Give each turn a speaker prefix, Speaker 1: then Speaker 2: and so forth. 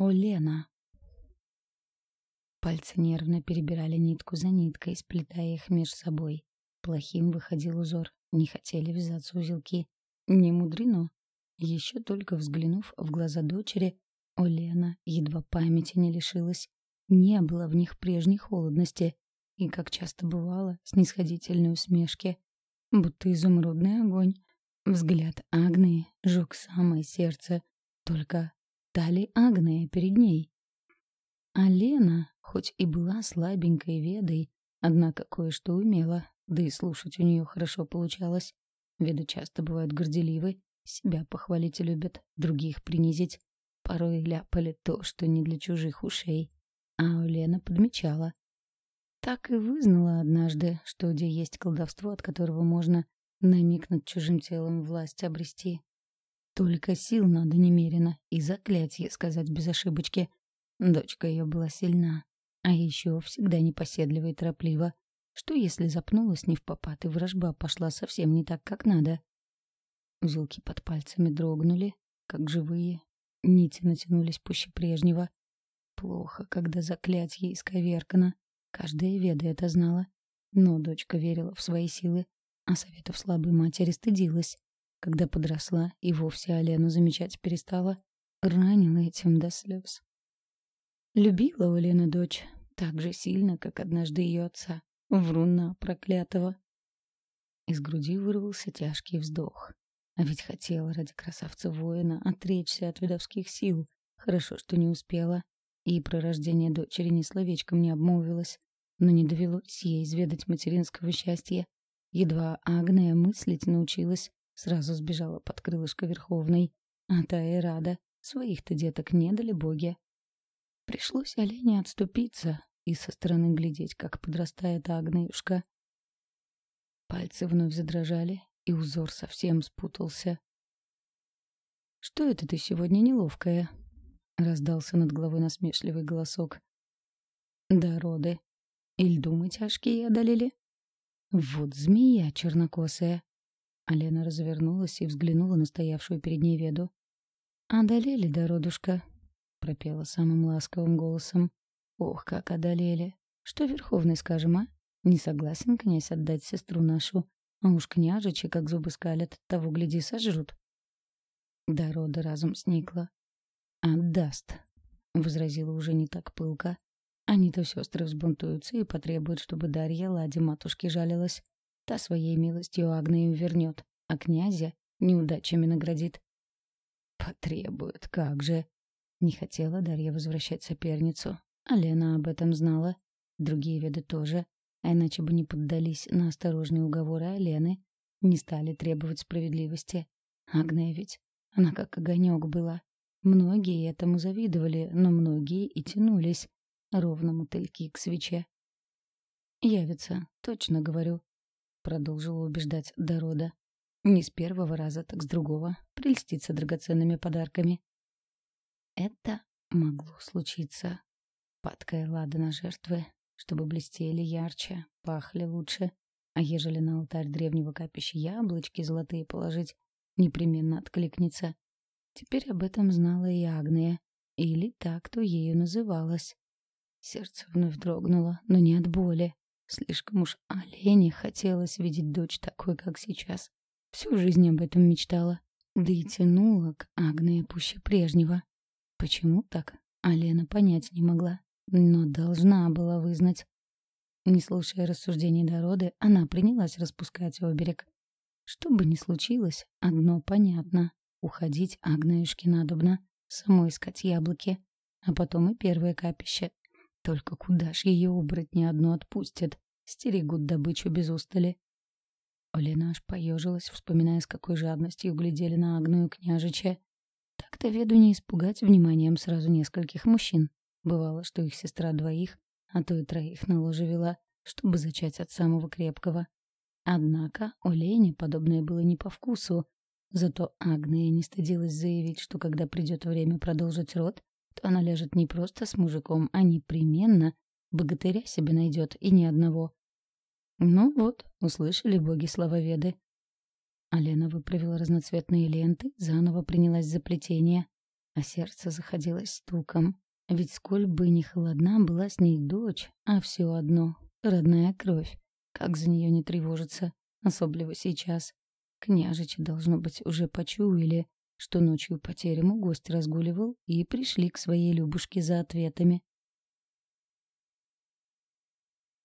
Speaker 1: Олена. Пальцы нервно перебирали нитку за ниткой, сплетая их меж собой. Плохим выходил узор. Не хотели вязаться узелки. Не мудрено. Еще только взглянув в глаза дочери, Олена едва памяти не лишилась. Не было в них прежней холодности и, как часто бывало, снисходительной усмешки. Будто изумрудный огонь. Взгляд Агнии жег самое сердце. Только та ли Агния перед ней? А Лена, хоть и была слабенькой ведой, однако кое-что умела, да и слушать у нее хорошо получалось. Веды часто бывают горделивы, себя похвалить любят, других принизить. Порой ляпали то, что не для чужих ушей. А Лена подмечала. Так и вызнала однажды, что где есть колдовство, от которого можно на миг над чужим телом власть обрести. Только сил надо немерено и заклятие сказать без ошибочки. Дочка ее была сильна, а еще всегда непоседлива и тороплива. Что если запнулась не в попад, и вражба пошла совсем не так, как надо? Узелки под пальцами дрогнули, как живые. Нити натянулись пуще прежнего. Плохо, когда заклятье исковеркано. Каждая веда это знала. Но дочка верила в свои силы, а советов слабой матери стыдилась. Когда подросла и вовсе Алену замечать перестала, ранила этим до слез. Любила Олена дочь так же сильно, как однажды ее отца, вруна проклятого. Из груди вырвался тяжкий вздох. А ведь хотела ради красавца-воина отречься от видовских сил. Хорошо, что не успела. И про рождение дочери ни словечком не обмолвилась. Но не довелось ей изведать материнского счастья. Едва Агния мыслить научилась, сразу сбежала под крылышко Верховной. А та и рада. Своих-то деток не дали боги. Пришлось олене отступиться и со стороны глядеть, как подрастает Агнеюшка. Пальцы вновь задрожали, и узор совсем спутался. «Что это ты сегодня неловкая?» — раздался над головой насмешливый голосок. «Да роды. Иль думы тяжкие одолели?» «Вот змея чернокосая!» Алена развернулась и взглянула на стоявшую перед ней веду. «Одолели, дородушка!» — пропела самым ласковым голосом. «Ох, как одолели! Что Верховный скажем, а? Не согласен князь отдать сестру нашу. А уж княжичи, как зубы скалят, того, гляди, сожрут. Да рода разум сникла. «Отдаст», — возразила уже не так пылко. Они-то сестры взбунтуются и потребуют, чтобы Дарья ладе матушки жалилась. Та своей милостью Агнею вернет, а князя неудачами наградит. «Потребуют, как же!» Не хотела Дарья возвращать соперницу. А об этом знала. Другие веды тоже а иначе бы не поддались на осторожные уговоры Алены, не стали требовать справедливости. Агния ведь, она как огонек была. Многие этому завидовали, но многие и тянулись, ровно мотыльки к свече. «Явится, точно говорю», — продолжила убеждать Дорода. «Не с первого раза, так с другого. Прельститься драгоценными подарками». Это могло случиться. Падкая лада на жертвы, чтобы блестели ярче, пахли лучше. А ежели на алтарь древнего капища яблочки золотые положить, непременно откликнется. Теперь об этом знала и Агния, или так, кто ею называлась. Сердце вновь дрогнуло, но не от боли. Слишком уж Олене хотелось видеть дочь такой, как сейчас. Всю жизнь об этом мечтала. Да и тянула к Агнии пуще прежнего. Почему так, Алена понять не могла но должна была вызнать. Не слушая рассуждений Дороды, она принялась распускать оберег. Что бы ни случилось, одно понятно. Уходить Агнеюшке надобно, самой искать яблоки, а потом и первое капище. Только куда ж ее оборотни одно отпустят, стерегут добычу без устали. Олена аж поежилась, вспоминая, с какой жадностью глядели на Агную княжича. Так-то веду не испугать вниманием сразу нескольких мужчин. Бывало, что их сестра двоих, а то и троих на ложе вела, чтобы зачать от самого крепкого. Однако Олене подобное было не по вкусу. Зато Агния не стыдилась заявить, что когда придет время продолжить род, то она ляжет не просто с мужиком, а непременно богатыря себе найдет и ни одного. Ну вот, услышали боги славоведы. Алена выправила разноцветные ленты, заново принялась за плетение. а сердце заходилось стуком. Ведь сколь бы ни холодна была с ней дочь, а все одно — родная кровь. Как за нее не тревожиться, особливо сейчас. Княжичи, должно быть, уже почуяли, что ночью по терему гость разгуливал и пришли к своей Любушке за ответами.